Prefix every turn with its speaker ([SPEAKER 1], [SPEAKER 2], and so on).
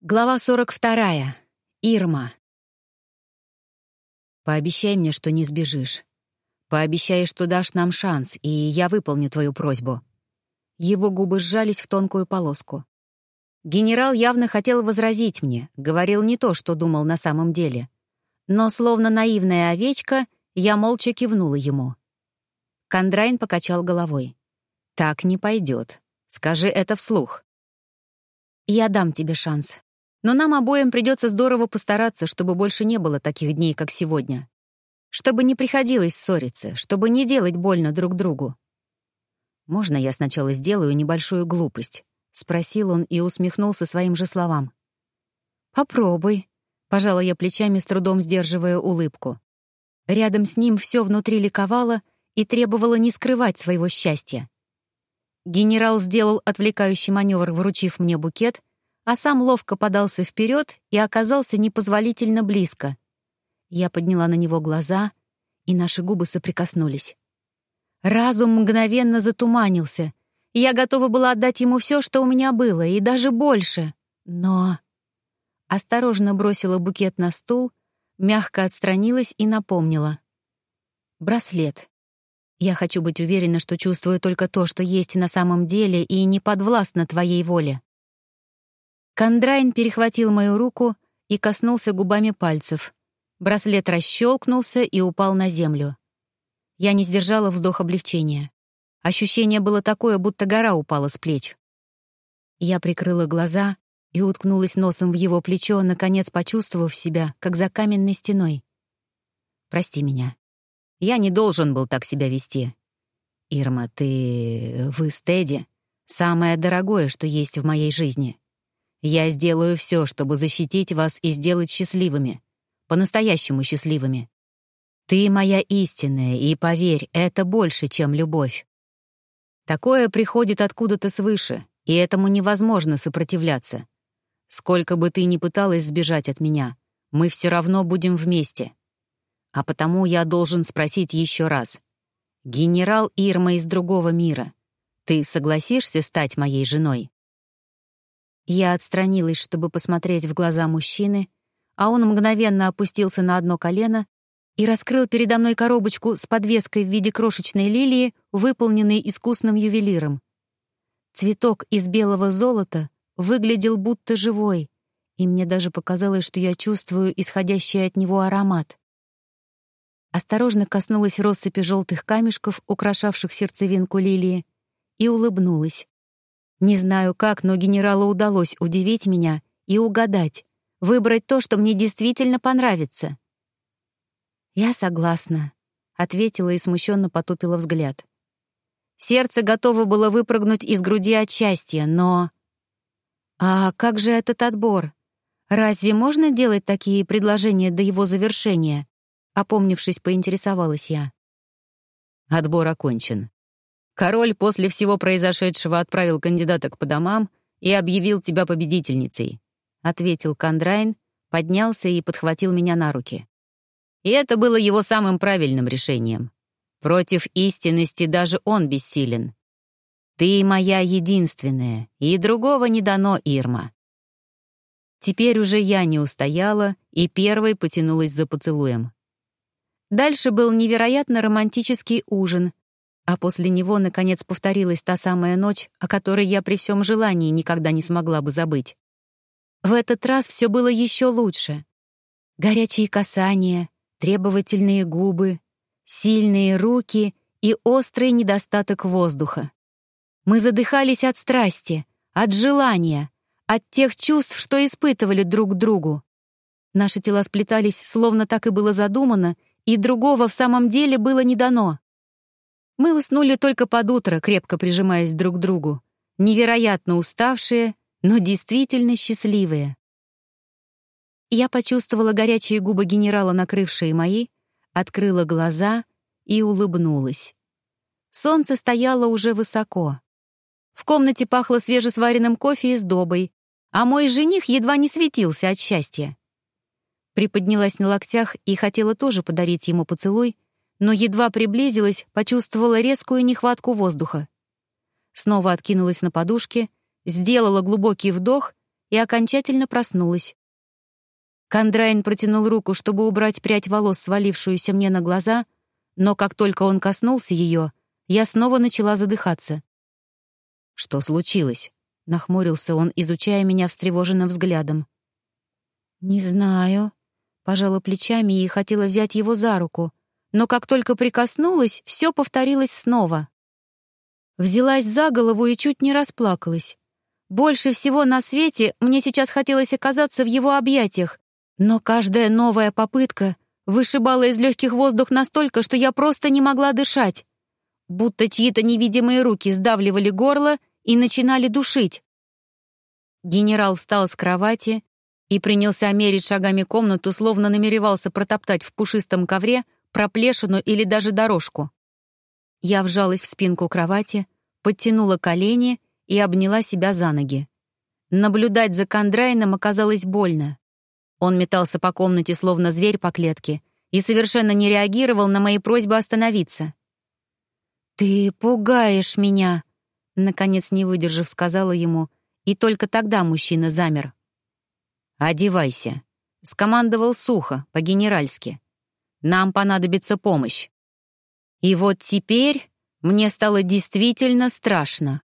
[SPEAKER 1] Глава 42. Ирма. Пообещай мне, что не сбежишь. Пообещай, что дашь нам шанс, и я выполню твою просьбу. Его губы сжались в тонкую полоску. Генерал явно хотел возразить мне, говорил не то, что думал на самом деле. Но, словно наивная овечка, я молча кивнула ему. Кондрайн покачал головой. «Так не пойдет. Скажи это вслух». «Я дам тебе шанс», но нам обоим придется здорово постараться, чтобы больше не было таких дней, как сегодня. Чтобы не приходилось ссориться, чтобы не делать больно друг другу. «Можно я сначала сделаю небольшую глупость?» — спросил он и усмехнулся своим же словам. «Попробуй», — пожала я плечами, с трудом сдерживая улыбку. Рядом с ним все внутри ликовало и требовало не скрывать своего счастья. Генерал сделал отвлекающий маневр, вручив мне букет, а сам ловко подался вперед и оказался непозволительно близко. Я подняла на него глаза, и наши губы соприкоснулись. Разум мгновенно затуманился, я готова была отдать ему все, что у меня было, и даже больше. Но... Осторожно бросила букет на стул, мягко отстранилась и напомнила. «Браслет. Я хочу быть уверена, что чувствую только то, что есть на самом деле, и не подвластна твоей воле». Кондрайн перехватил мою руку и коснулся губами пальцев. Браслет расщелкнулся и упал на землю. Я не сдержала вздох облегчения. Ощущение было такое, будто гора упала с плеч. Я прикрыла глаза и уткнулась носом в его плечо, наконец почувствовав себя, как за каменной стеной. «Прости меня. Я не должен был так себя вести. Ирма, ты... вы с Тедди — самое дорогое, что есть в моей жизни. Я сделаю все, чтобы защитить вас и сделать счастливыми. По-настоящему счастливыми. Ты моя истинная, и поверь, это больше, чем любовь. Такое приходит откуда-то свыше, и этому невозможно сопротивляться. Сколько бы ты ни пыталась сбежать от меня, мы все равно будем вместе. А потому я должен спросить еще раз. Генерал Ирма из другого мира, ты согласишься стать моей женой? Я отстранилась, чтобы посмотреть в глаза мужчины, а он мгновенно опустился на одно колено и раскрыл передо мной коробочку с подвеской в виде крошечной лилии, выполненной искусным ювелиром. Цветок из белого золота выглядел будто живой, и мне даже показалось, что я чувствую исходящий от него аромат. Осторожно коснулась россыпи желтых камешков, украшавших сердцевинку лилии, и улыбнулась. Не знаю как, но генералу удалось удивить меня и угадать, выбрать то, что мне действительно понравится. «Я согласна», — ответила и смущенно потупила взгляд. Сердце готово было выпрыгнуть из груди от счастья, но... «А как же этот отбор? Разве можно делать такие предложения до его завершения?» Опомнившись, поинтересовалась я. «Отбор окончен. Король после всего произошедшего отправил кандидаток по домам и объявил тебя победительницей», — ответил Кондрайн, поднялся и подхватил меня на руки. И это было его самым правильным решением. Против истинности даже он бессилен. Ты моя единственная, и другого не дано, Ирма. Теперь уже я не устояла и первой потянулась за поцелуем. Дальше был невероятно романтический ужин, а после него, наконец, повторилась та самая ночь, о которой я при всем желании никогда не смогла бы забыть. В этот раз все было еще лучше. Горячие касания, требовательные губы, сильные руки и острый недостаток воздуха. Мы задыхались от страсти, от желания, от тех чувств, что испытывали друг другу. Наши тела сплетались, словно так и было задумано, и другого в самом деле было не дано. Мы уснули только под утро, крепко прижимаясь друг к другу, невероятно уставшие, но действительно счастливые. Я почувствовала горячие губы генерала, накрывшие мои, открыла глаза и улыбнулась. Солнце стояло уже высоко. В комнате пахло свежесваренным кофе и сдобой, а мой жених едва не светился от счастья. Приподнялась на локтях и хотела тоже подарить ему поцелуй, но едва приблизилась, почувствовала резкую нехватку воздуха. Снова откинулась на подушке, сделала глубокий вдох и окончательно проснулась. Кондрайн протянул руку, чтобы убрать прядь волос, свалившуюся мне на глаза, но как только он коснулся ее, я снова начала задыхаться. «Что случилось?» — нахмурился он, изучая меня встревоженным взглядом. «Не знаю», — пожала плечами и хотела взять его за руку, но как только прикоснулась, все повторилось снова. Взялась за голову и чуть не расплакалась. Больше всего на свете мне сейчас хотелось оказаться в его объятиях, но каждая новая попытка вышибала из легких воздух настолько, что я просто не могла дышать. Будто чьи-то невидимые руки сдавливали горло и начинали душить. Генерал встал с кровати и принялся мерить шагами комнату, словно намеревался протоптать в пушистом ковре проплешину или даже дорожку. Я вжалась в спинку кровати, подтянула колени и обняла себя за ноги. Наблюдать за Кондрайном оказалось больно. Он метался по комнате, словно зверь по клетке, и совершенно не реагировал на мои просьбы остановиться. «Ты пугаешь меня», — наконец не выдержав, сказала ему, и только тогда мужчина замер. «Одевайся», — скомандовал сухо, по-генеральски. «Нам понадобится помощь». И вот теперь мне стало действительно страшно.